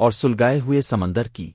اور سلگائے ہوئے سمندر کی۔